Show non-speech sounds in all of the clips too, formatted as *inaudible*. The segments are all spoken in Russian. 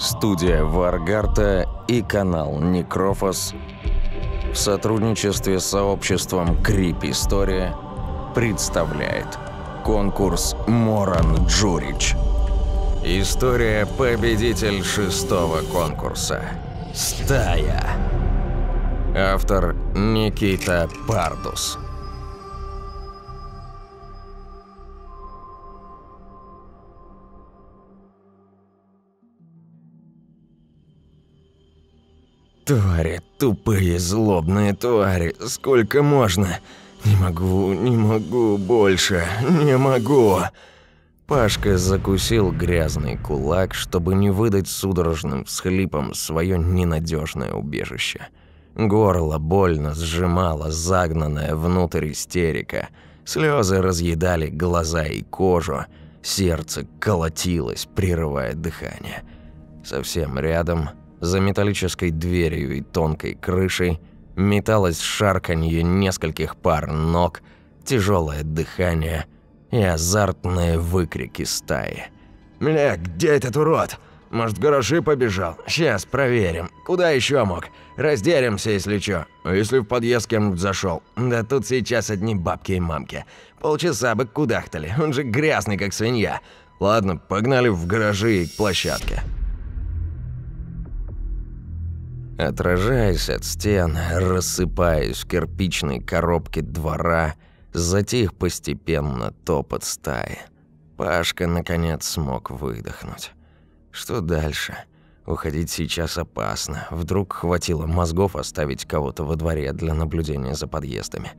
Студия Варгарта и канал Некрофос в сотрудничестве с сообществом Крип История представляет конкурс Моран Джурич. История победитель шестого конкурса. Стая. Автор Никита Пардус. Твари, тупые, злобные твари, сколько можно? Не могу, не могу больше, не могу. Пашка закусил грязный кулак, чтобы не выдать судорожным всхлипом свое ненадежное убежище. Горло больно сжимало загнанная внутрь истерика. Слезы разъедали глаза и кожу. Сердце колотилось, прерывая дыхание. Совсем рядом за металлической дверью и тонкой крышей металось шарканье нескольких пар ног, тяжелое дыхание и азартные выкрики стаи. «Бля, где этот урод? Может, в гаражи побежал? Сейчас проверим. Куда еще мог? Раздеремся, если чё. А если в подъезд кем-нибудь зашел? Да тут сейчас одни бабки и мамки. Полчаса бы кудахтали, он же грязный, как свинья. Ладно, погнали в гаражи и к площадке». Отражаясь от стен, рассыпаясь в кирпичной коробке двора, затих постепенно топот стаи. Пашка, наконец, смог выдохнуть. Что дальше? Уходить сейчас опасно. Вдруг хватило мозгов оставить кого-то во дворе для наблюдения за подъездами.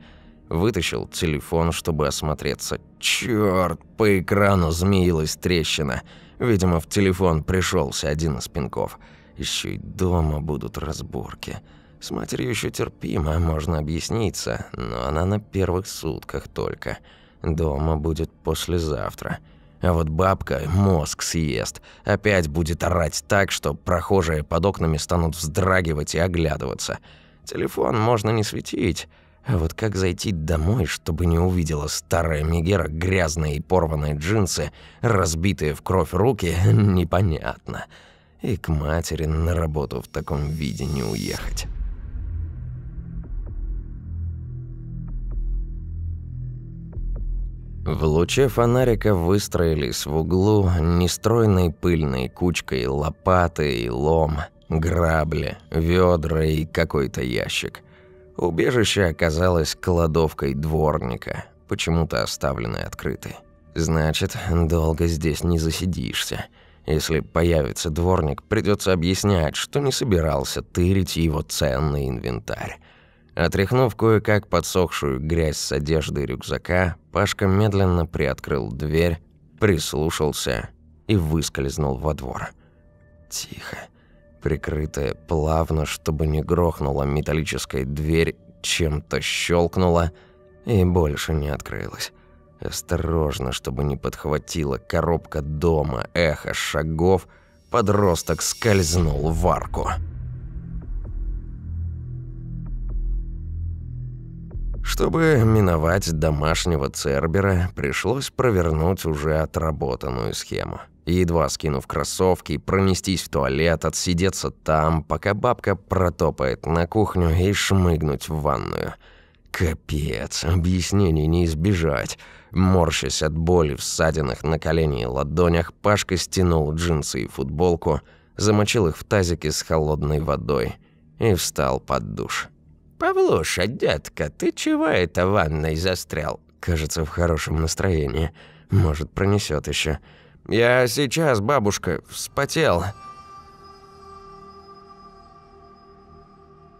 Вытащил телефон, чтобы осмотреться. Чёрт, по экрану змеилась трещина. Видимо, в телефон пришелся один из пинков – еще и дома будут разборки. С матерью еще терпимо, можно объясниться, но она на первых сутках только. Дома будет послезавтра. А вот бабка мозг съест. Опять будет орать так, что прохожие под окнами станут вздрагивать и оглядываться. Телефон можно не светить. А вот как зайти домой, чтобы не увидела старая Мегера грязные и порванные джинсы, разбитые в кровь руки, *laughs* непонятно. И к матери на работу в таком виде не уехать. В луче фонарика выстроились в углу нестройной пыльной кучкой лопаты и лом, грабли, ведра и какой-то ящик. Убежище оказалось кладовкой дворника, почему-то оставленной открытой. Значит, долго здесь не засидишься. Если появится дворник, придется объяснять, что не собирался тырить его ценный инвентарь. Отряхнув кое-как подсохшую грязь с одежды рюкзака, Пашка медленно приоткрыл дверь, прислушался и выскользнул во двор. Тихо. Прикрытая плавно, чтобы не грохнула металлическая дверь, чем-то щелкнула и больше не открылась. Осторожно, чтобы не подхватила коробка дома эхо шагов, подросток скользнул в арку. Чтобы миновать домашнего Цербера, пришлось провернуть уже отработанную схему. Едва скинув кроссовки, пронестись в туалет, отсидеться там, пока бабка протопает на кухню и шмыгнуть в ванную. Капец, объяснений не избежать. Морщась от боли в ссадинах на колени и ладонях, Пашка стянул джинсы и футболку, замочил их в тазике с холодной водой и встал под душ. «Павлуша, детка, ты чего это в ванной застрял?» Кажется, в хорошем настроении. Может, пронесет еще. «Я сейчас, бабушка, вспотел».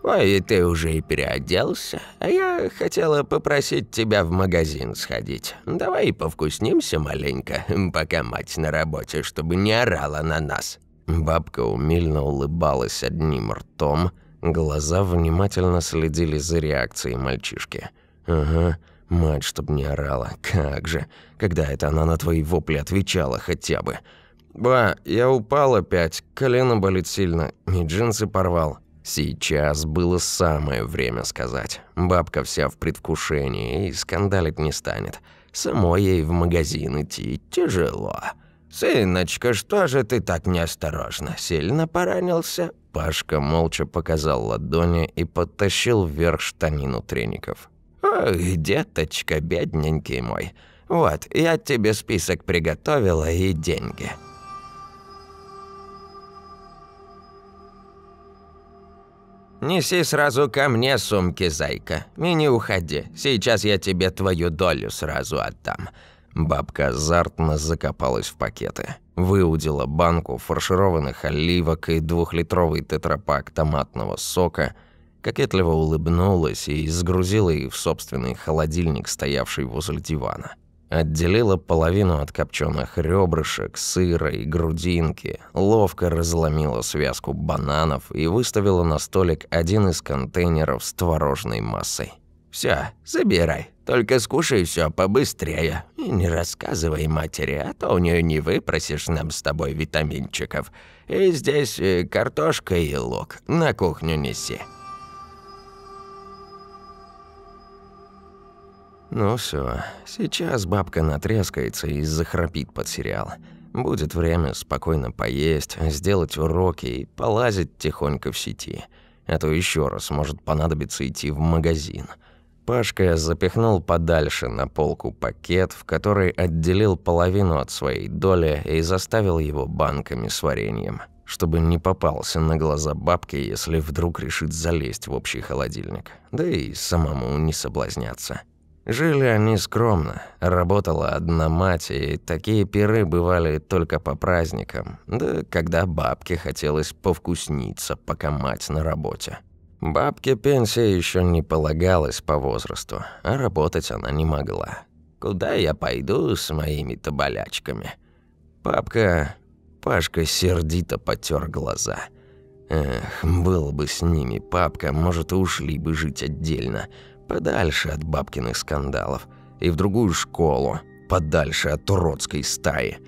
«Ой, ты уже и переоделся, а я хотела попросить тебя в магазин сходить. Давай повкуснимся маленько, пока мать на работе, чтобы не орала на нас». Бабка умильно улыбалась одним ртом, глаза внимательно следили за реакцией мальчишки. «Ага, мать, чтоб не орала, как же, когда это она на твои вопли отвечала хотя бы?» «Ба, я упал опять, колено болит сильно, и джинсы порвал». Сейчас было самое время сказать. Бабка вся в предвкушении и скандалить не станет. Самой ей в магазин идти тяжело. «Сыночка, что же ты так неосторожно? Сильно поранился?» Пашка молча показал ладони и подтащил вверх штанину треников. «Ой, деточка, бедненький мой. Вот, я тебе список приготовила и деньги». «Неси сразу ко мне сумки, зайка, и не уходи. Сейчас я тебе твою долю сразу отдам». Бабка азартно закопалась в пакеты. Выудила банку фаршированных оливок и двухлитровый тетрапак томатного сока, кокетливо улыбнулась и сгрузила их в собственный холодильник, стоявший возле дивана. Отделила половину от копченых ребрышек, сыра и грудинки, ловко разломила связку бананов и выставила на столик один из контейнеров с творожной массой. Все, забирай. Только скушай все побыстрее. И не рассказывай матери, а то у нее не выпросишь нам с тобой витаминчиков. И здесь э, картошка и лук. На кухню неси». Ну все, сейчас бабка натрескается и захрапит под сериал. Будет время спокойно поесть, сделать уроки и полазить тихонько в сети. А то еще раз может понадобиться идти в магазин – Пашка запихнул подальше на полку пакет, в который отделил половину от своей доли и заставил его банками с вареньем, чтобы не попался на глаза бабки, если вдруг решит залезть в общий холодильник, да и самому не соблазняться. Жили они скромно, работала одна мать, и такие пиры бывали только по праздникам, да когда бабке хотелось повкусниться, пока мать на работе. Бабке пенсия еще не полагалась по возрасту, а работать она не могла. Куда я пойду с моими-то болячками? Папка... Пашка сердито потер глаза. Эх, был бы с ними папка, может, ушли бы жить отдельно, подальше от бабкиных скандалов, и в другую школу, подальше от уродской стаи –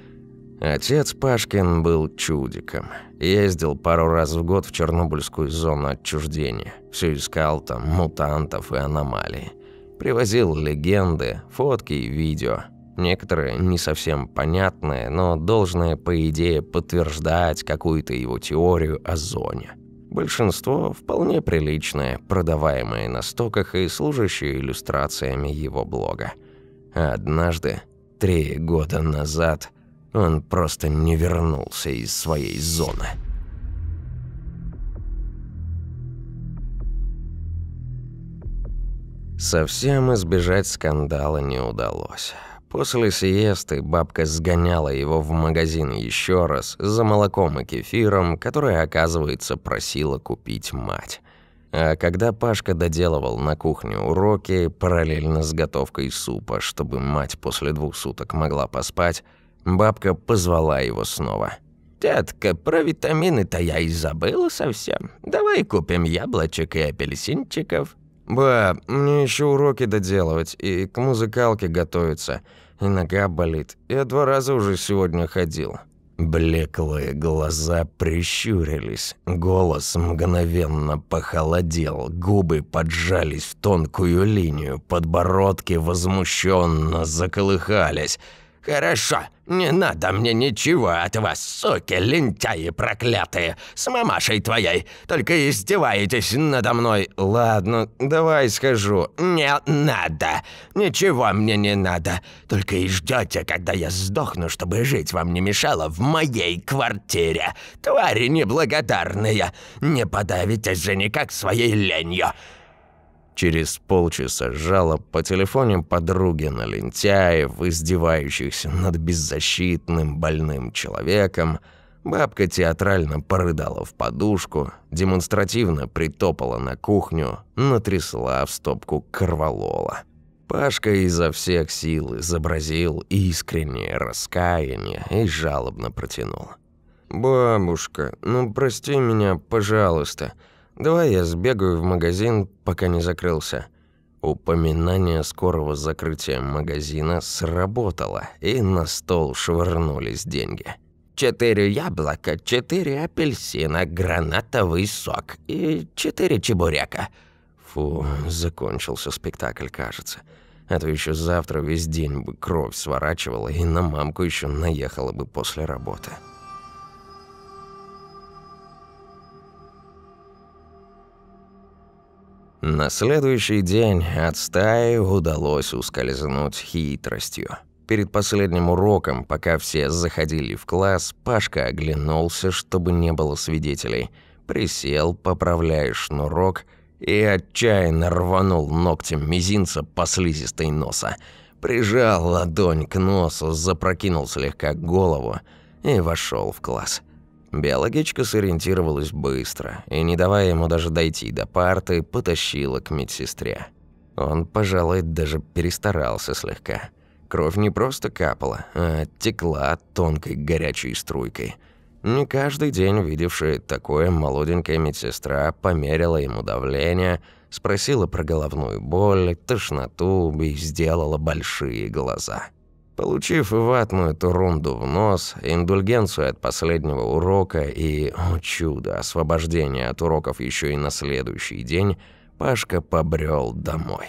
Отец Пашкин был чудиком. Ездил пару раз в год в Чернобыльскую зону отчуждения. Все искал там мутантов и аномалий. Привозил легенды, фотки и видео. Некоторые не совсем понятные, но должные, по идее, подтверждать какую-то его теорию о зоне. Большинство вполне приличные, продаваемые на стоках и служащие иллюстрациями его блога. А однажды, три года назад, он просто не вернулся из своей зоны. Совсем избежать скандала не удалось. После сиесты бабка сгоняла его в магазин еще раз за молоком и кефиром, который, оказывается, просила купить мать. А когда Пашка доделывал на кухне уроки, параллельно с готовкой супа, чтобы мать после двух суток могла поспать, Бабка позвала его снова. «Детка, про витамины-то я и забыла совсем. Давай купим яблочек и апельсинчиков». «Ба, мне еще уроки доделывать и к музыкалке готовиться. И нога болит. Я два раза уже сегодня ходил». Блеклые глаза прищурились, голос мгновенно похолодел, губы поджались в тонкую линию, подбородки возмущенно заколыхались – «Хорошо, не надо мне ничего от вас, суки, лентяи проклятые, с мамашей твоей, только издеваетесь надо мной». «Ладно, давай схожу». «Не надо, ничего мне не надо, только и ждете, когда я сдохну, чтобы жить вам не мешало в моей квартире. Твари неблагодарные, не подавитесь же никак своей ленью». Через полчаса жалоб по телефоне подруги на лентяев, издевающихся над беззащитным больным человеком, бабка театрально порыдала в подушку, демонстративно притопала на кухню, натрясла в стопку корвалола. Пашка изо всех сил изобразил искреннее раскаяние и жалобно протянул. «Бабушка, ну прости меня, пожалуйста». Давай я сбегаю в магазин, пока не закрылся. Упоминание скорого закрытия магазина сработало, и на стол швырнулись деньги. Четыре яблока, четыре апельсина, гранатовый сок и четыре чебурека. Фу, закончился спектакль, кажется. а то еще завтра весь день бы кровь сворачивала и на мамку еще наехала бы после работы. На следующий день от стаи удалось ускользнуть хитростью. Перед последним уроком, пока все заходили в класс, Пашка оглянулся, чтобы не было свидетелей. Присел, поправляя шнурок, и отчаянно рванул ногтем мизинца по слизистой носа. Прижал ладонь к носу, запрокинул слегка голову и вошел в класс. Биологичка сориентировалась быстро и, не давая ему даже дойти до парты, потащила к медсестре. Он, пожалуй, даже перестарался слегка. Кровь не просто капала, а текла тонкой горячей струйкой. Не каждый день видевшая такое молоденькая медсестра померила ему давление, спросила про головную боль, тошноту и сделала большие глаза. Получив ватную турунду в нос, индульгенцию от последнего урока и, о чудо, освобождение от уроков еще и на следующий день, Пашка побрел домой.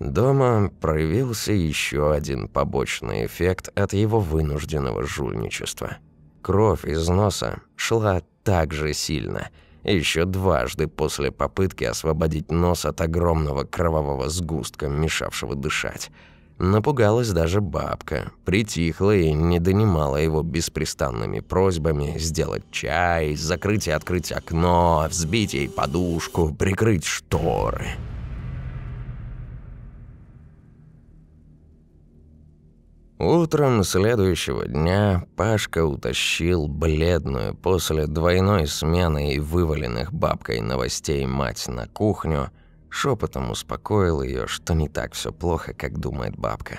Дома проявился еще один побочный эффект от его вынужденного жульничества. Кровь из носа шла так же сильно, еще дважды после попытки освободить нос от огромного кровавого сгустка, мешавшего дышать – Напугалась даже бабка, притихла и не донимала его беспрестанными просьбами сделать чай, закрыть и открыть окно, взбить ей подушку, прикрыть шторы. Утром следующего дня Пашка утащил бледную после двойной смены и вываленных бабкой новостей мать на кухню – Шепотом успокоил ее, что не так все плохо, как думает бабка.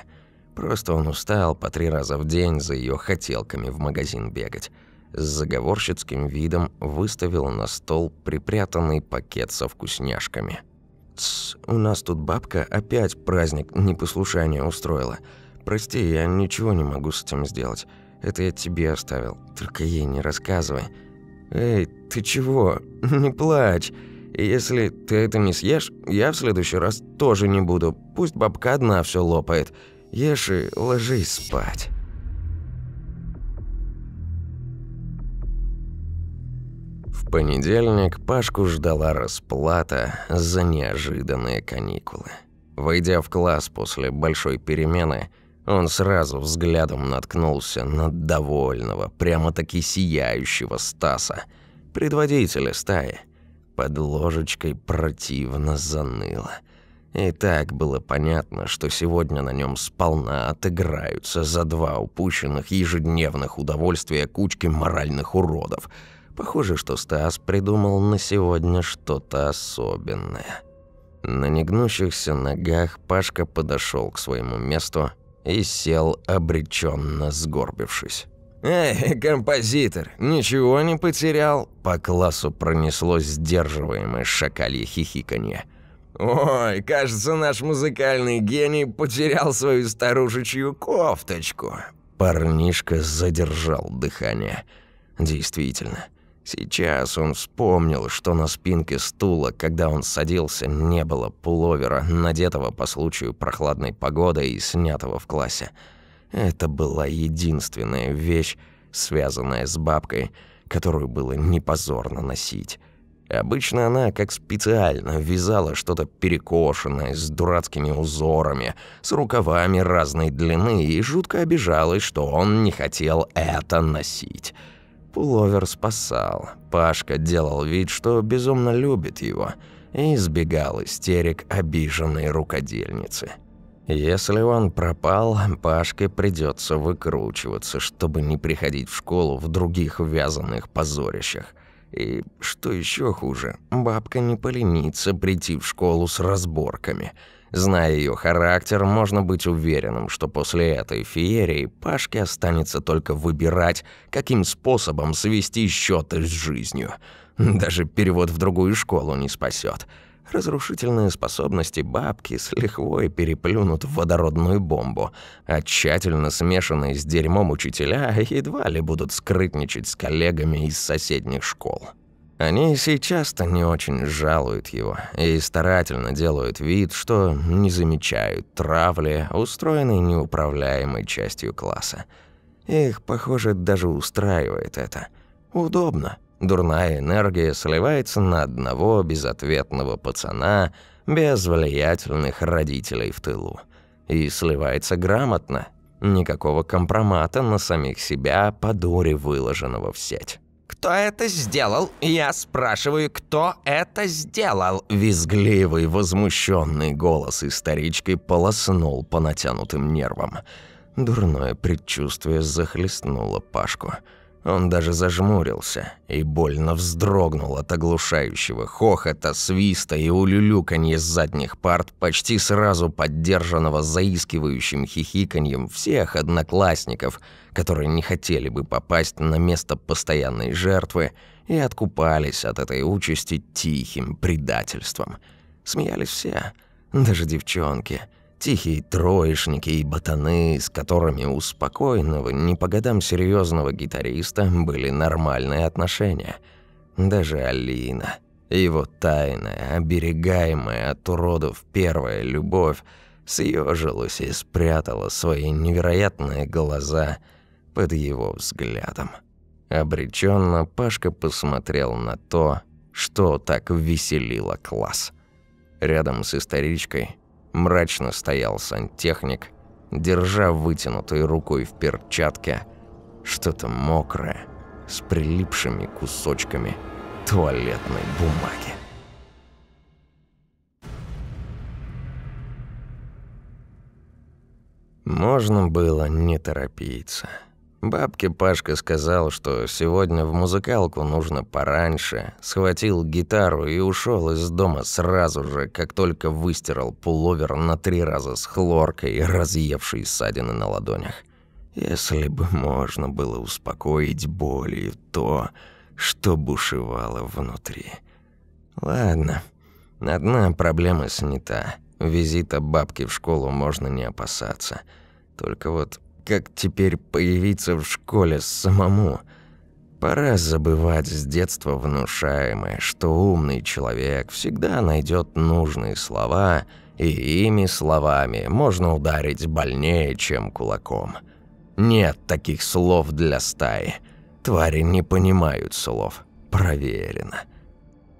Просто он устал по три раза в день за ее хотелками в магазин бегать. С заговорщицким видом выставил на стол припрятанный пакет со вкусняшками. «Тсс, у нас тут бабка опять праздник непослушания устроила. Прости, я ничего не могу с этим сделать. Это я тебе оставил, только ей не рассказывай. Эй, ты чего? *laughs* Не плачь!» Если ты это не съешь, я в следующий раз тоже не буду. Пусть бабка одна все лопает. Ешь и ложись спать. В понедельник Пашку ждала расплата за неожиданные каникулы. Войдя в класс после большой перемены, он сразу взглядом наткнулся на довольного, прямо-таки сияющего Стаса, предводителя стаи – под ложечкой противно заныло. И так было понятно, что сегодня на нем сполна отыграются за два упущенных ежедневных удовольствия кучки моральных уродов. Похоже, что Стас придумал на сегодня что-то особенное. На негнущихся ногах Пашка подошел к своему месту и сел обреченно сгорбившись. «Эй, композитор, ничего не потерял?» По классу пронеслось сдерживаемое шакалье хихиканье. «Ой, кажется, наш музыкальный гений потерял свою старушечью кофточку». Парнишка задержал дыхание. Действительно, сейчас он вспомнил, что на спинке стула, когда он садился, не было пуловера, надетого по случаю прохладной погоды и снятого в классе. Это была единственная вещь, связанная с бабкой, которую было не позорно носить. Обычно она, как специально, вязала что-то перекошенное, с дурацкими узорами, с рукавами разной длины и жутко обижалась, что он не хотел это носить. Пуловер спасал. Пашка делал вид, что безумно любит его, и избегал истерик обиженной рукодельницы. Если он пропал, Пашке придется выкручиваться, чтобы не приходить в школу в других вязаных позорищах. И что еще хуже, бабка не поленится прийти в школу с разборками. Зная ее характер, можно быть уверенным, что после этой феерии Пашке останется только выбирать, каким способом свести счеты с жизнью. Даже перевод в другую школу не спасет. Разрушительные способности бабки с лихвой переплюнут в водородную бомбу, а тщательно смешанные с дерьмом учителя едва ли будут скрытничать с коллегами из соседних школ. Они сейчас-то не очень жалуют его и старательно делают вид, что не замечают травли, устроенной неуправляемой частью класса. Их, похоже, даже устраивает это. Удобно. Дурная энергия сливается на одного безответного пацана без влиятельных родителей в тылу. И сливается грамотно. Никакого компромата на самих себя по дуре выложенного в сеть. «Кто это сделал? Я спрашиваю, кто это сделал?» Визгливый, возмущенный голос исторички полоснул по натянутым нервам. Дурное предчувствие захлестнуло Пашку. Он даже зажмурился и больно вздрогнул от оглушающего хохота, свиста и улюлюканья с задних парт, почти сразу поддержанного заискивающим хихиканьем всех одноклассников, которые не хотели бы попасть на место постоянной жертвы и откупались от этой участи тихим предательством. Смеялись все, даже девчонки – Тихие троечники и ботаны, с которыми у спокойного, не по годам серьезного гитариста были нормальные отношения. Даже Алина, его тайная, оберегаемая от уродов первая любовь, съежилась и спрятала свои невероятные глаза под его взглядом. Обреченно Пашка посмотрел на то, что так веселило класс. Рядом с историчкой Мрачно стоял сантехник, держа вытянутой рукой в перчатке что-то мокрое с прилипшими кусочками туалетной бумаги. Можно было не торопиться. Бабке Пашка сказал, что сегодня в музыкалку нужно пораньше, схватил гитару и ушел из дома сразу же, как только выстирал пуловер на три раза с хлоркой, разъевшей ссадины на ладонях. Если бы можно было успокоить боль и то, что бушевало внутри. Ладно, одна проблема снята. Визита бабки в школу можно не опасаться. Только вот как теперь появиться в школе самому? Пора забывать с детства внушаемое, что умный человек всегда найдет нужные слова, и ими словами можно ударить больнее, чем кулаком. Нет таких слов для стаи. Твари не понимают слов. Проверено.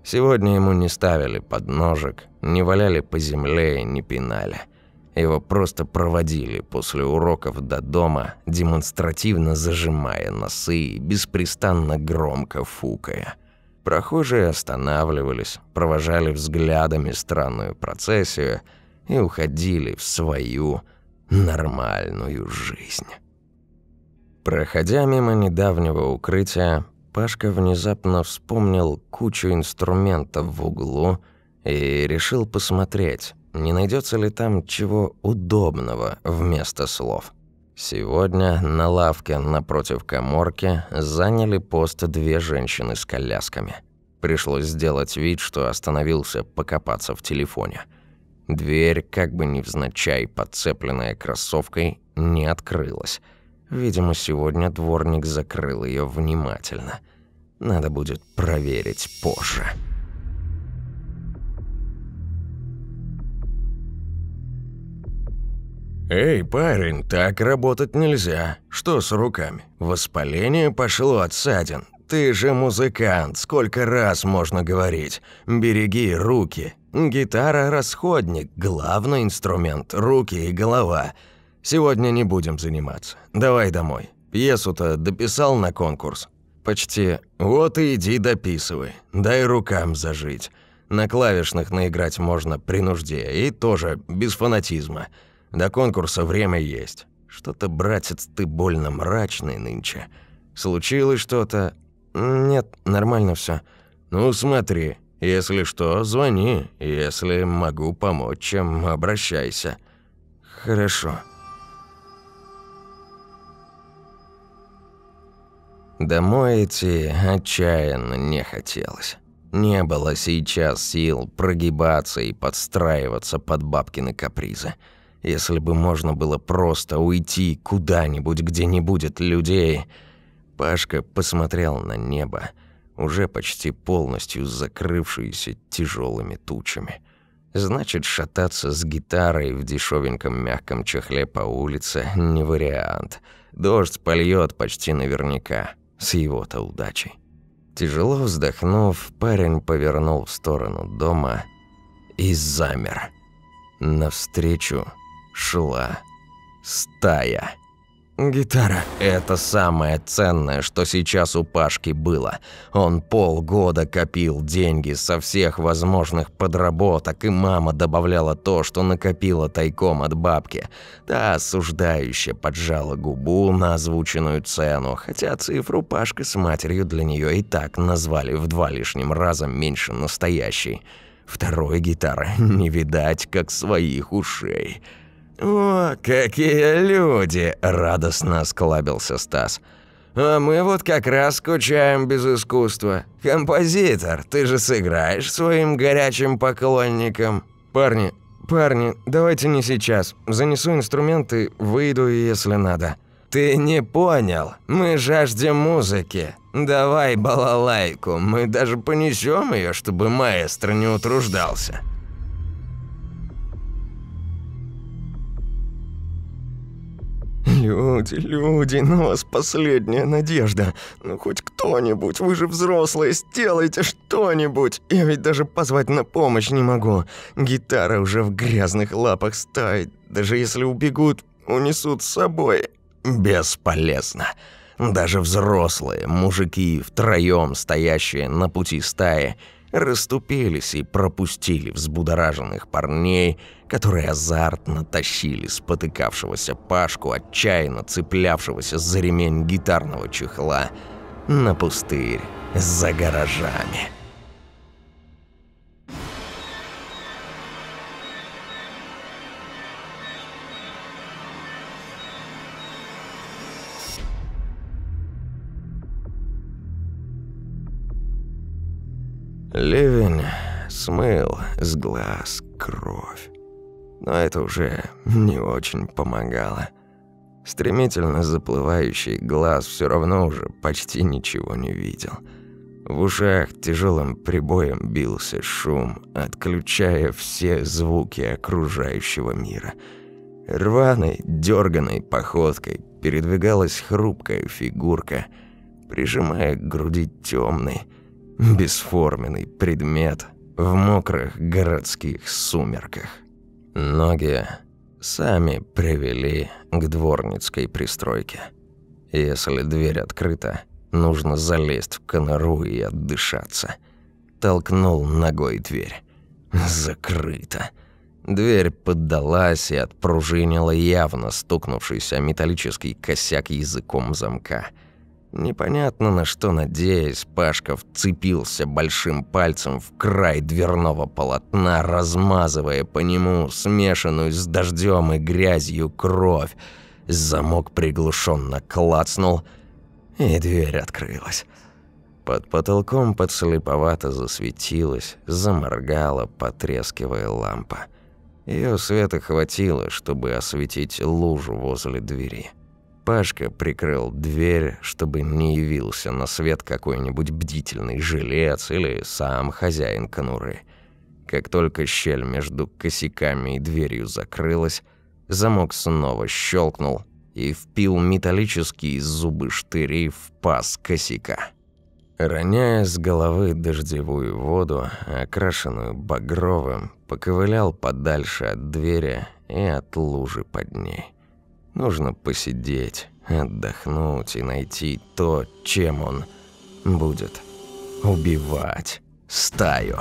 Сегодня ему не ставили подножек, не валяли по земле и не пинали. Его просто проводили после уроков до дома, демонстративно зажимая носы и беспрестанно громко фукая. Прохожие останавливались, провожали взглядами странную процессию и уходили в свою нормальную жизнь. Проходя мимо недавнего укрытия, Пашка внезапно вспомнил кучу инструментов в углу и решил посмотреть, не найдется ли там чего удобного вместо слов. Сегодня на лавке напротив коморки заняли пост две женщины с колясками. Пришлось сделать вид, что остановился покопаться в телефоне. Дверь, как бы невзначай подцепленная кроссовкой, не открылась. Видимо, сегодня дворник закрыл ее внимательно. Надо будет проверить позже. «Эй, парень, так работать нельзя. Что с руками? Воспаление пошло от ссадин. Ты же музыкант, сколько раз можно говорить. Береги руки. Гитара – расходник, главный инструмент – руки и голова. Сегодня не будем заниматься. Давай домой. Пьесу-то дописал на конкурс? Почти. Вот и иди дописывай. Дай рукам зажить. На клавишных наиграть можно при нужде, и тоже без фанатизма. До конкурса время есть. Что-то, братец, ты больно мрачный нынче. Случилось что-то? Нет, нормально все. Ну, смотри. Если что, звони. Если могу помочь, чем обращайся. Хорошо. Домой идти отчаянно не хотелось. Не было сейчас сил прогибаться и подстраиваться под бабкины капризы. Если бы можно было просто уйти куда-нибудь, где не будет людей. Пашка посмотрел на небо, уже почти полностью закрывшиеся тяжелыми тучами. Значит, шататься с гитарой в дешевеньком мягком чехле по улице не вариант. Дождь польет почти наверняка, с его-то удачей. Тяжело вздохнув, парень повернул в сторону дома и замер. Навстречу шла стая. Гитара – это самое ценное, что сейчас у Пашки было. Он полгода копил деньги со всех возможных подработок, и мама добавляла то, что накопила тайком от бабки. Та осуждающе поджала губу на озвученную цену, хотя цифру Пашка с матерью для нее и так назвали в два лишним раза меньше настоящей. Второй гитары *laughs* не видать, как своих ушей – «О, какие люди!» – радостно осклабился Стас. «А мы вот как раз скучаем без искусства. Композитор, ты же сыграешь своим горячим поклонникам?» «Парни, парни, давайте не сейчас. Занесу инструменты, выйду, если надо». «Ты не понял. Мы жаждем музыки. Давай балалайку, мы даже понесем ее, чтобы маэстро не утруждался». «Люди, люди, на вас последняя надежда. Ну хоть кто-нибудь, вы же взрослые, сделайте что-нибудь. Я ведь даже позвать на помощь не могу. Гитара уже в грязных лапах стаи. Даже если убегут, унесут с собой. Бесполезно. Даже взрослые, мужики, втроем стоящие на пути стаи, расступились и пропустили взбудораженных парней, которые азартно тащили спотыкавшегося Пашку, отчаянно цеплявшегося за ремень гитарного чехла, на пустырь за гаражами. Ливень смыл с глаз кровь. Но это уже не очень помогало. Стремительно заплывающий глаз все равно уже почти ничего не видел. В ушах тяжелым прибоем бился шум, отключая все звуки окружающего мира. Рваной, дерганой походкой передвигалась хрупкая фигурка, прижимая к груди темный, бесформенный предмет в мокрых городских сумерках. Ноги сами привели к дворницкой пристройке. Если дверь открыта, нужно залезть в конору и отдышаться. Толкнул ногой дверь. Закрыто. Дверь поддалась и отпружинила явно стукнувшийся металлический косяк языком замка – Непонятно на что надеясь, Пашка вцепился большим пальцем в край дверного полотна, размазывая по нему смешанную с дождем и грязью кровь. Замок приглушенно клацнул, и дверь открылась. Под потолком подслеповато засветилась, заморгала, потрескивая лампа. Ее света хватило, чтобы осветить лужу возле двери. Пашка прикрыл дверь, чтобы не явился на свет какой-нибудь бдительный жилец или сам хозяин конуры. Как только щель между косяками и дверью закрылась, замок снова щелкнул и впил металлические зубы штыри в паз косяка. Роняя с головы дождевую воду, окрашенную багровым, поковылял подальше от двери и от лужи под ней. Нужно посидеть, отдохнуть и найти то, чем он будет убивать стаю.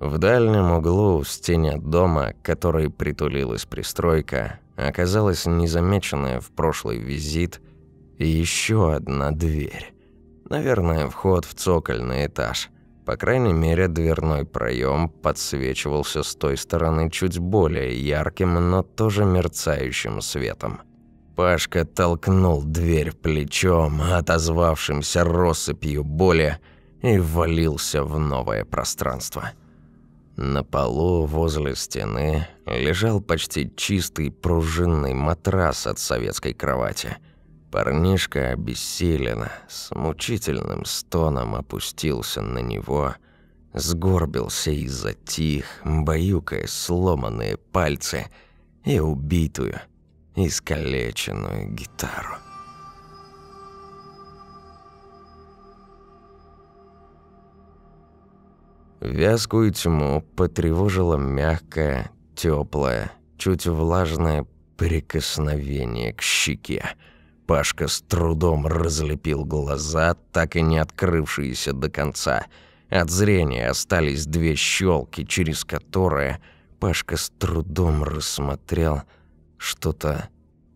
В дальнем углу, в стене дома, которой притулилась пристройка, оказалась незамеченная в прошлый визит еще одна дверь. Наверное, вход в цокольный этаж. По крайней мере, дверной проем подсвечивался с той стороны чуть более ярким, но тоже мерцающим светом. Пашка толкнул дверь плечом, отозвавшимся россыпью боли, и ввалился в новое пространство. На полу возле стены лежал почти чистый пружинный матрас от советской кровати. Парнишка обессиленно, с мучительным стоном опустился на него, сгорбился и затих, баюкая сломанные пальцы и убитую, искалеченную гитару. Вязкую тьму потревожило мягкое, теплое, чуть влажное прикосновение к щеке. Пашка с трудом разлепил глаза, так и не открывшиеся до конца. От зрения остались две щелки, через которые Пашка с трудом рассмотрел что-то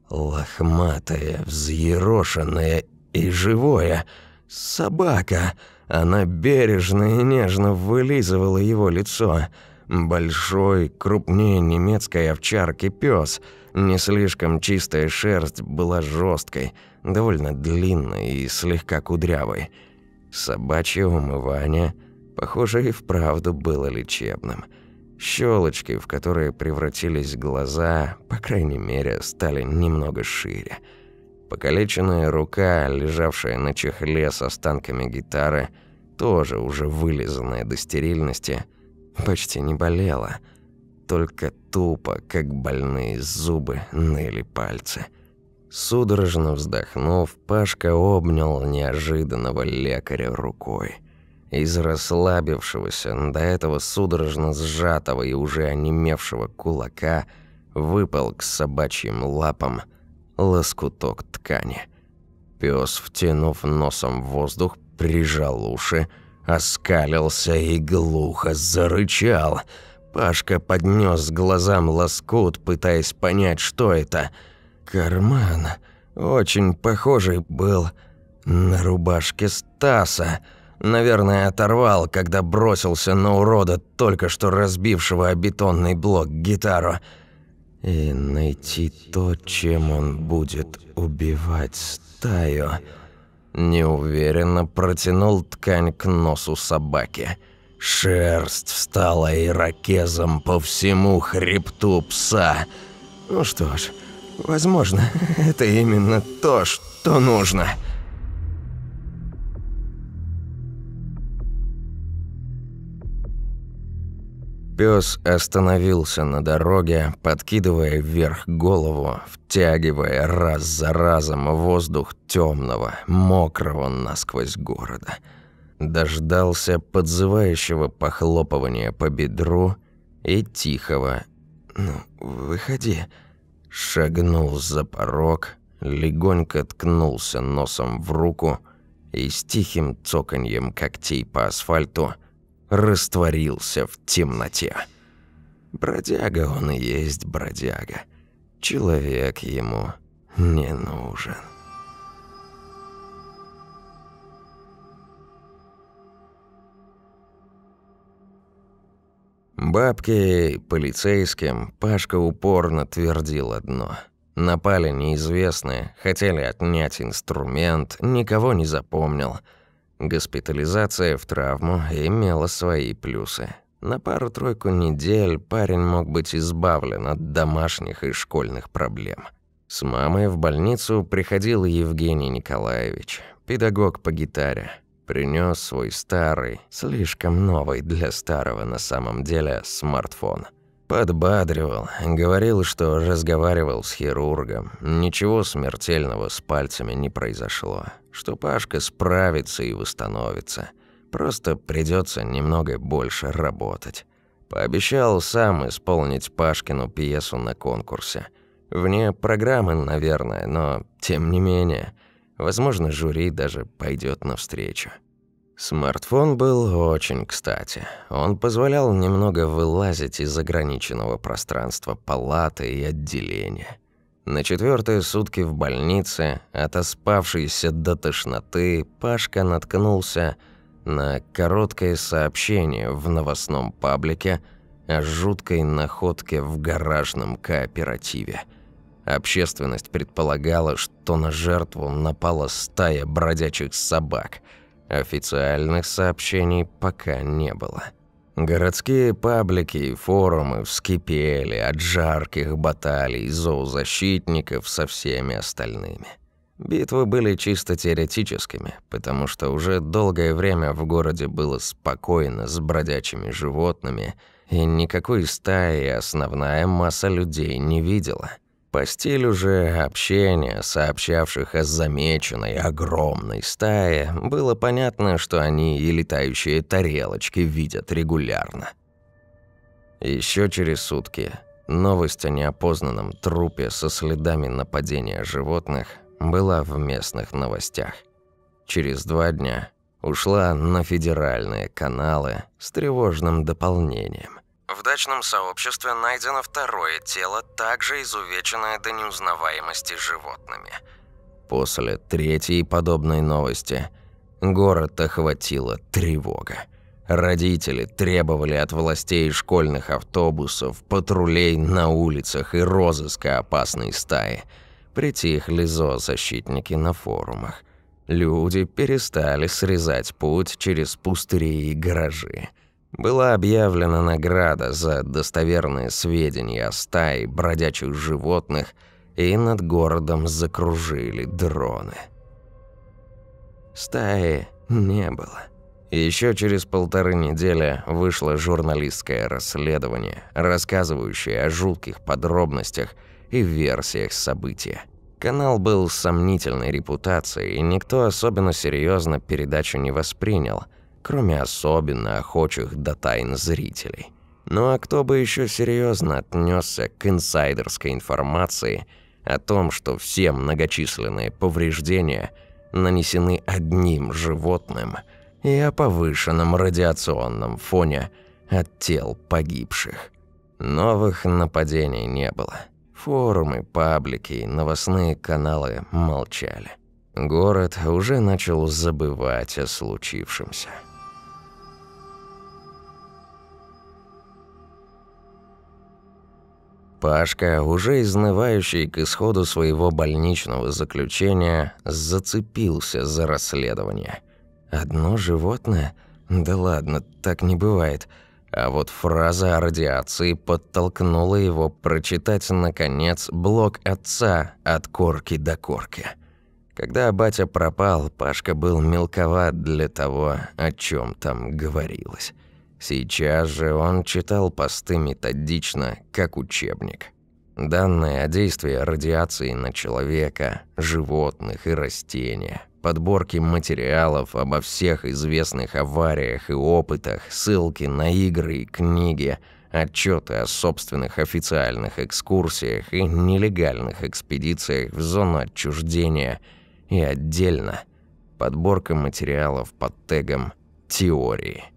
лохматое, взъерошенное и живое. Собака! Она бережно и нежно вылизывала его лицо. Большой, крупнее немецкой овчарки пес. Не слишком чистая шерсть была жесткой, довольно длинной и слегка кудрявой. Собачье умывание, похоже, и вправду было лечебным. Щелочки, в которые превратились глаза, по крайней мере, стали немного шире. Покалеченная рука, лежавшая на чехле с останками гитары, тоже уже вылизанная до стерильности, почти не болела. Только тупо, как больные зубы, ныли пальцы. Судорожно вздохнув, Пашка обнял неожиданного лекаря рукой. Из расслабившегося, до этого судорожно сжатого и уже онемевшего кулака выпал к собачьим лапам – лоскуток ткани. Пес, втянув носом в воздух, прижал уши, оскалился и глухо зарычал. Пашка поднес глазам лоскут, пытаясь понять, что это. Карман очень похожий был на рубашке Стаса. Наверное, оторвал, когда бросился на урода, только что разбившего о бетонный блок гитару и найти то, чем он будет убивать стаю. Неуверенно протянул ткань к носу собаки. Шерсть встала ирокезом по всему хребту пса. Ну что ж, возможно, *laughs* это именно то, что нужно. Пес остановился на дороге, подкидывая вверх голову, втягивая раз за разом воздух темного, мокрого насквозь города. Дождался подзывающего похлопывания по бедру и тихого «Ну, выходи». Шагнул за порог, легонько ткнулся носом в руку и с тихим цоканьем когтей по асфальту – растворился в темноте. Бродяга он и есть бродяга. Человек ему не нужен. Бабке полицейским Пашка упорно твердил одно. Напали неизвестные, хотели отнять инструмент, никого не запомнил – Госпитализация в травму имела свои плюсы. На пару-тройку недель парень мог быть избавлен от домашних и школьных проблем. С мамой в больницу приходил Евгений Николаевич, педагог по гитаре. Принес свой старый, слишком новый для старого на самом деле, смартфон. Подбадривал, говорил, что разговаривал с хирургом. Ничего смертельного с пальцами не произошло. Что Пашка справится и восстановится. Просто придется немного больше работать. Пообещал сам исполнить Пашкину пьесу на конкурсе. Вне программы, наверное, но тем не менее. Возможно, жюри даже пойдет навстречу. Смартфон был очень кстати. Он позволял немного вылазить из ограниченного пространства палаты и отделения. На четвертые сутки в больнице, отоспавшийся до тошноты, Пашка наткнулся на короткое сообщение в новостном паблике о жуткой находке в гаражном кооперативе. Общественность предполагала, что на жертву напала стая бродячих собак – Официальных сообщений пока не было. Городские паблики и форумы вскипели от жарких баталий зоозащитников со всеми остальными. Битвы были чисто теоретическими, потому что уже долгое время в городе было спокойно с бродячими животными, и никакой стаи основная масса людей не видела – по стилю же общения, сообщавших о замеченной огромной стае, было понятно, что они и летающие тарелочки видят регулярно. Еще через сутки новость о неопознанном трупе со следами нападения животных была в местных новостях. Через два дня ушла на федеральные каналы с тревожным дополнением. В дачном сообществе найдено второе тело, также изувеченное до неузнаваемости животными. После третьей подобной новости город охватила тревога. Родители требовали от властей школьных автобусов, патрулей на улицах и розыска опасной стаи. Притихли зоозащитники на форумах. Люди перестали срезать путь через пустыри и гаражи была объявлена награда за достоверные сведения о стае бродячих животных, и над городом закружили дроны. Стаи не было. Еще через полторы недели вышло журналистское расследование, рассказывающее о жутких подробностях и версиях события. Канал был сомнительной репутацией, и никто особенно серьезно передачу не воспринял – кроме особенно охочих до тайн зрителей. Ну а кто бы еще серьезно отнесся к инсайдерской информации о том, что все многочисленные повреждения нанесены одним животным и о повышенном радиационном фоне от тел погибших. Новых нападений не было. Форумы, паблики и новостные каналы молчали. Город уже начал забывать о случившемся. Пашка, уже изнывающий к исходу своего больничного заключения, зацепился за расследование. Одно животное? Да ладно, так не бывает. А вот фраза о радиации подтолкнула его прочитать, наконец, блог отца от корки до корки. Когда батя пропал, Пашка был мелковат для того, о чем там говорилось. Сейчас же он читал посты методично, как учебник. Данные о действии радиации на человека, животных и растения, подборки материалов обо всех известных авариях и опытах, ссылки на игры и книги, отчеты о собственных официальных экскурсиях и нелегальных экспедициях в зону отчуждения и отдельно подборка материалов под тегом «Теории».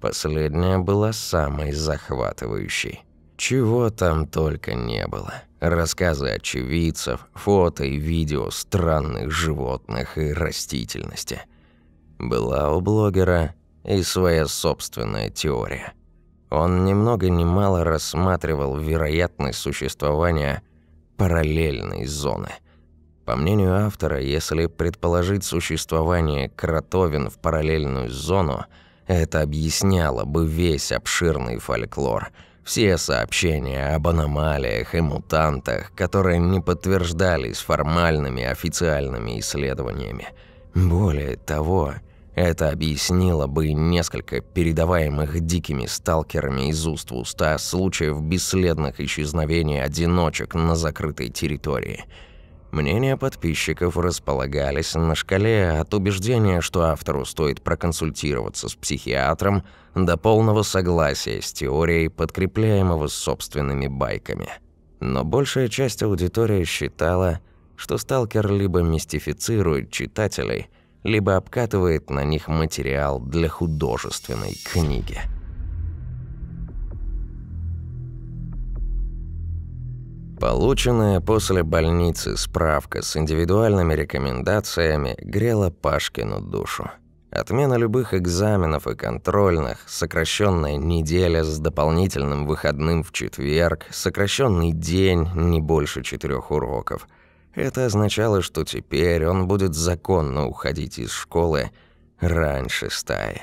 Последняя была самой захватывающей. Чего там только не было. Рассказы очевидцев, фото и видео странных животных и растительности. Была у блогера и своя собственная теория. Он ни много ни мало рассматривал вероятность существования параллельной зоны. По мнению автора, если предположить существование кротовин в параллельную зону – это объясняло бы весь обширный фольклор, все сообщения об аномалиях и мутантах, которые не подтверждались формальными официальными исследованиями. Более того, это объяснило бы несколько передаваемых дикими сталкерами из уст в уста случаев бесследных исчезновений одиночек на закрытой территории – Мнения подписчиков располагались на шкале от убеждения, что автору стоит проконсультироваться с психиатром, до полного согласия с теорией, подкрепляемого собственными байками. Но большая часть аудитории считала, что сталкер либо мистифицирует читателей, либо обкатывает на них материал для художественной книги. Полученная после больницы справка с индивидуальными рекомендациями грела Пашкину душу. Отмена любых экзаменов и контрольных, сокращенная неделя с дополнительным выходным в четверг, сокращенный день не больше четырех уроков. Это означало, что теперь он будет законно уходить из школы раньше стаи.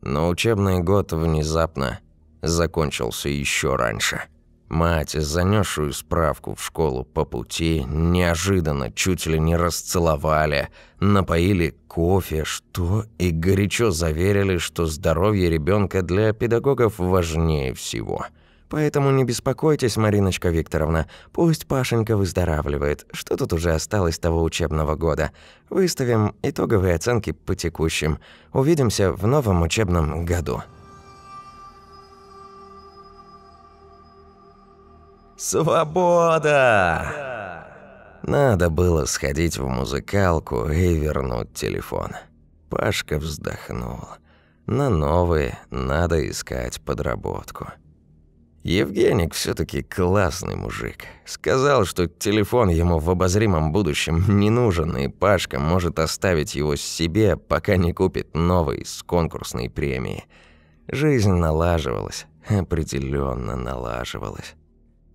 Но учебный год внезапно закончился еще раньше. Мать, занесшую справку в школу по пути, неожиданно чуть ли не расцеловали, напоили кофе, что и горячо заверили, что здоровье ребенка для педагогов важнее всего. Поэтому не беспокойтесь, Мариночка Викторовна, пусть Пашенька выздоравливает. Что тут уже осталось того учебного года? Выставим итоговые оценки по текущим. Увидимся в новом учебном году. Свобода! Надо было сходить в музыкалку и вернуть телефон. Пашка вздохнул. На новые надо искать подработку. Евгеник все таки классный мужик. Сказал, что телефон ему в обозримом будущем не нужен, и Пашка может оставить его себе, пока не купит новый с конкурсной премии. Жизнь налаживалась, определенно налаживалась.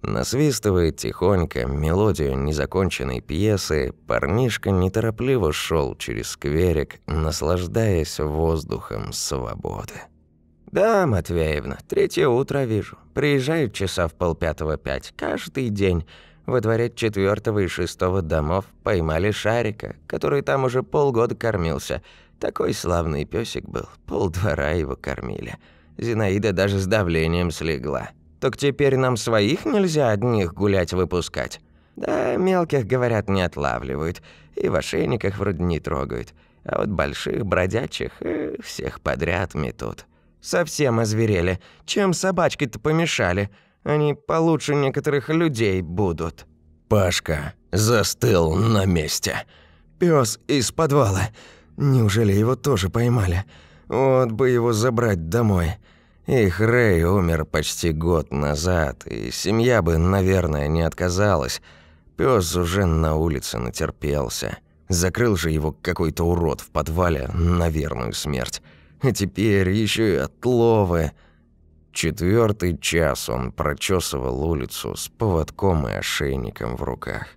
Насвистывая тихонько мелодию незаконченной пьесы, парнишка неторопливо шел через скверик, наслаждаясь воздухом свободы. «Да, Матвеевна, третье утро вижу. Приезжают часа в полпятого пять. Каждый день. Во дворе четвертого и шестого домов поймали шарика, который там уже полгода кормился. Такой славный песик был, полдвора его кормили. Зинаида даже с давлением слегла. Так теперь нам своих нельзя одних гулять выпускать. Да, мелких, говорят, не отлавливают. И в ошейниках вроде не трогают. А вот больших, бродячих, э, всех подряд метут. Совсем озверели. Чем собачки-то помешали? Они получше некоторых людей будут. Пашка застыл на месте. Пёс из подвала. Неужели его тоже поймали? Вот бы его забрать домой. Их Рэй умер почти год назад, и семья бы, наверное, не отказалась. Пёс уже на улице натерпелся. Закрыл же его какой-то урод в подвале на верную смерть. А теперь еще и отловы. Четвертый час он прочесывал улицу с поводком и ошейником в руках.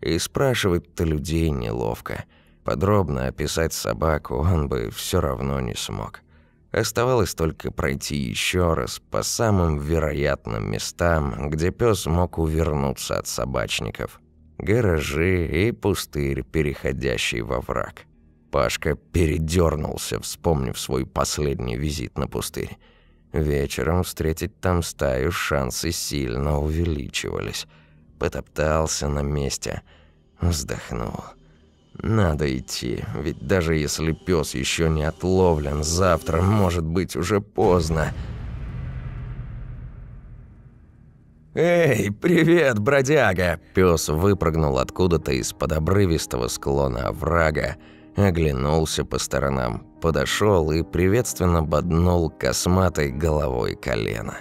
И спрашивать-то людей неловко. Подробно описать собаку он бы все равно не смог. Оставалось только пройти еще раз по самым вероятным местам, где пес мог увернуться от собачников. Гаражи и пустырь, переходящий во враг. Пашка передернулся, вспомнив свой последний визит на пустырь. Вечером встретить там стаю шансы сильно увеличивались. Потоптался на месте, вздохнул. Надо идти, ведь даже если пес еще не отловлен, завтра может быть уже поздно. «Эй, привет, бродяга!» Пес выпрыгнул откуда-то из-под обрывистого склона оврага, оглянулся по сторонам, подошел и приветственно боднул косматой головой колено.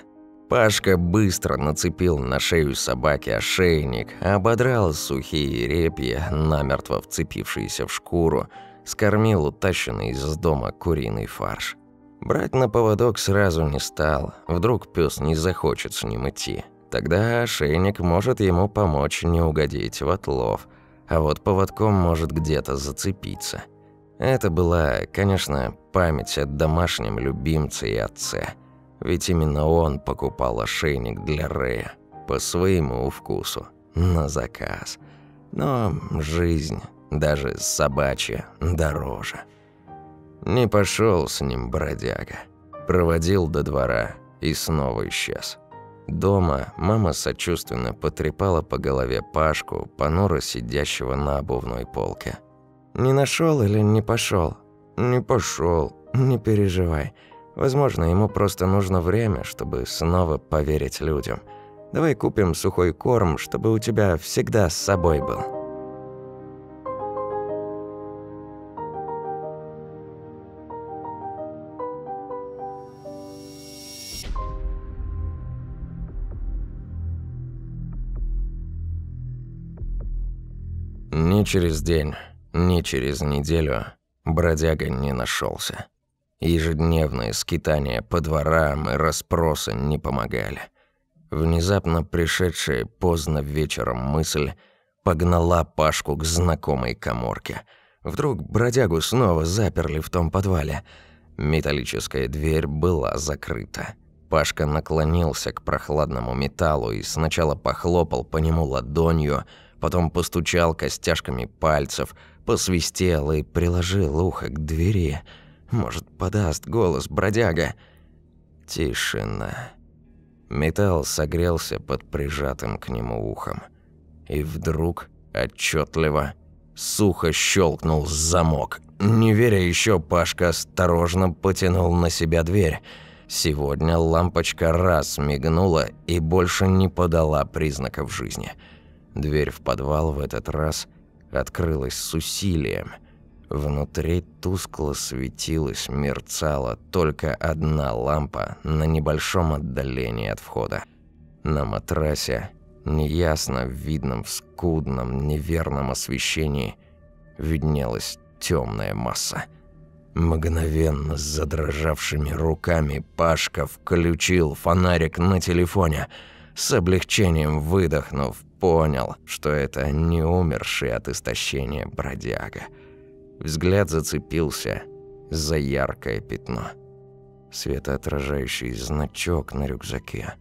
Пашка быстро нацепил на шею собаки ошейник, ободрал сухие репья, намертво вцепившиеся в шкуру, скормил утащенный из дома куриный фарш. Брать на поводок сразу не стал, вдруг пес не захочет с ним идти. Тогда ошейник может ему помочь не угодить в отлов, а вот поводком может где-то зацепиться. Это была, конечно, память о домашнем любимце и отце – ведь именно он покупал ошейник для Рэя по своему вкусу, на заказ. Но жизнь, даже собачья, дороже. Не пошел с ним бродяга. Проводил до двора и снова исчез. Дома мама сочувственно потрепала по голове Пашку, понуро сидящего на обувной полке. «Не нашел или не пошел? «Не пошел, не переживай». Возможно, ему просто нужно время, чтобы снова поверить людям. Давай купим сухой корм, чтобы у тебя всегда с собой был. Ни через день, ни через неделю бродяга не нашелся. Ежедневные скитания по дворам и расспросы не помогали. Внезапно пришедшая поздно вечером мысль погнала Пашку к знакомой коморке. Вдруг бродягу снова заперли в том подвале. Металлическая дверь была закрыта. Пашка наклонился к прохладному металлу и сначала похлопал по нему ладонью, потом постучал костяшками пальцев, посвистел и приложил ухо к двери. Может, подаст голос бродяга. Тишина. Металл согрелся под прижатым к нему ухом. И вдруг, отчетливо, сухо щелкнул замок. Не веря еще, Пашка осторожно потянул на себя дверь. Сегодня лампочка раз мигнула и больше не подала признаков жизни. Дверь в подвал в этот раз открылась с усилием. Внутри тускло светилась, мерцала только одна лампа на небольшом отдалении от входа. На матрасе, неясно видном в скудном, неверном освещении, виднелась темная масса. Мгновенно с задрожавшими руками Пашка включил фонарик на телефоне. С облегчением выдохнув, понял, что это не умерший от истощения бродяга. Взгляд зацепился за яркое пятно. Светоотражающий значок на рюкзаке.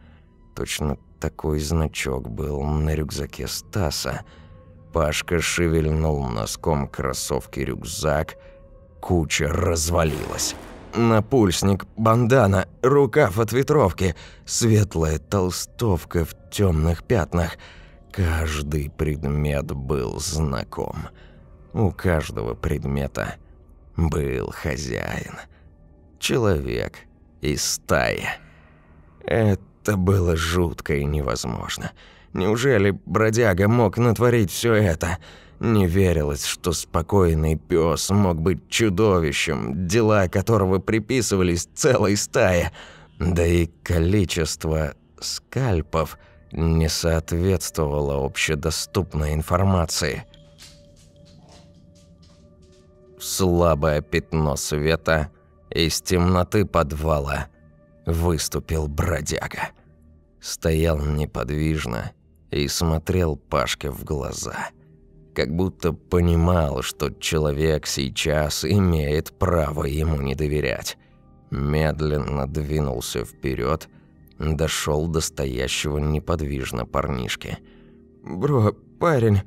Точно такой значок был на рюкзаке Стаса. Пашка шевельнул носком кроссовки рюкзак. Куча развалилась. Напульсник, бандана, рукав от ветровки, светлая толстовка в темных пятнах – Каждый предмет был знаком. У каждого предмета был хозяин. Человек из стаи. Это было жутко и невозможно. Неужели бродяга мог натворить все это? Не верилось, что спокойный пес мог быть чудовищем, дела которого приписывались целой стае. Да и количество скальпов – не соответствовало общедоступной информации. Слабое пятно света из темноты подвала выступил бродяга. Стоял неподвижно и смотрел Пашке в глаза. Как будто понимал, что человек сейчас имеет право ему не доверять. Медленно двинулся вперед Дошел до стоящего неподвижно парнишки. «Бро, парень,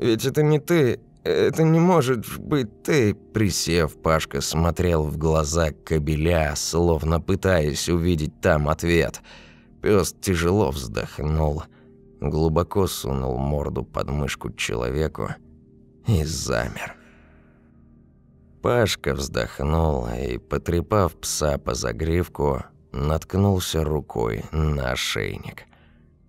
ведь это не ты, это не может быть ты!» Присев, Пашка смотрел в глаза кобеля, словно пытаясь увидеть там ответ. Пес тяжело вздохнул, глубоко сунул морду под мышку человеку и замер. Пашка вздохнул и, потрепав пса по загривку, наткнулся рукой на ошейник.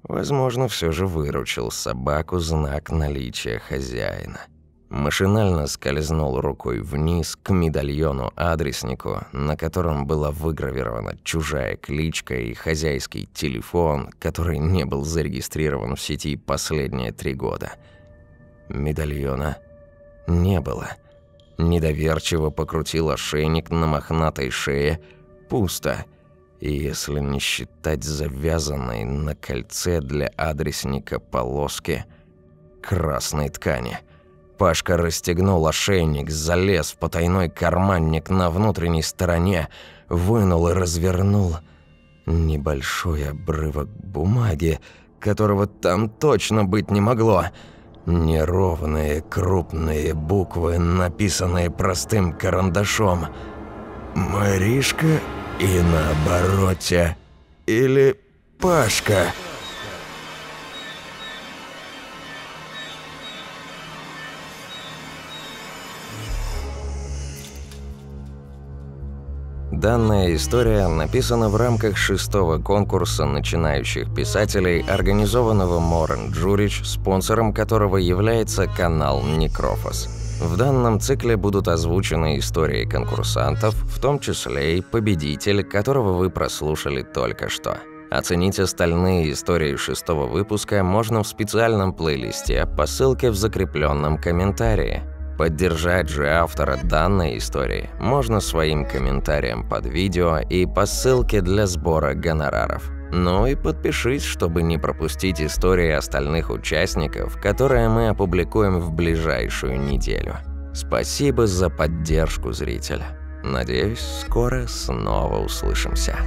Возможно, все же выручил собаку знак наличия хозяина. Машинально скользнул рукой вниз к медальону-адреснику, на котором была выгравирована чужая кличка и хозяйский телефон, который не был зарегистрирован в сети последние три года. Медальона не было. Недоверчиво покрутил ошейник на мохнатой шее. Пусто если не считать завязанной на кольце для адресника полоски красной ткани. Пашка расстегнул ошейник, залез в потайной карманник на внутренней стороне, вынул и развернул небольшой обрывок бумаги, которого там точно быть не могло. Неровные крупные буквы, написанные простым карандашом. «Маришка и на обороте. Или Пашка. Данная история написана в рамках шестого конкурса начинающих писателей, организованного Морен Джурич, спонсором которого является канал Некрофос. В данном цикле будут озвучены истории конкурсантов, в том числе и победитель, которого вы прослушали только что. Оценить остальные истории шестого выпуска можно в специальном плейлисте по ссылке в закрепленном комментарии. Поддержать же автора данной истории можно своим комментарием под видео и по ссылке для сбора гонораров. Ну и подпишись, чтобы не пропустить истории остальных участников, которые мы опубликуем в ближайшую неделю. Спасибо за поддержку, зритель. Надеюсь, скоро снова услышимся.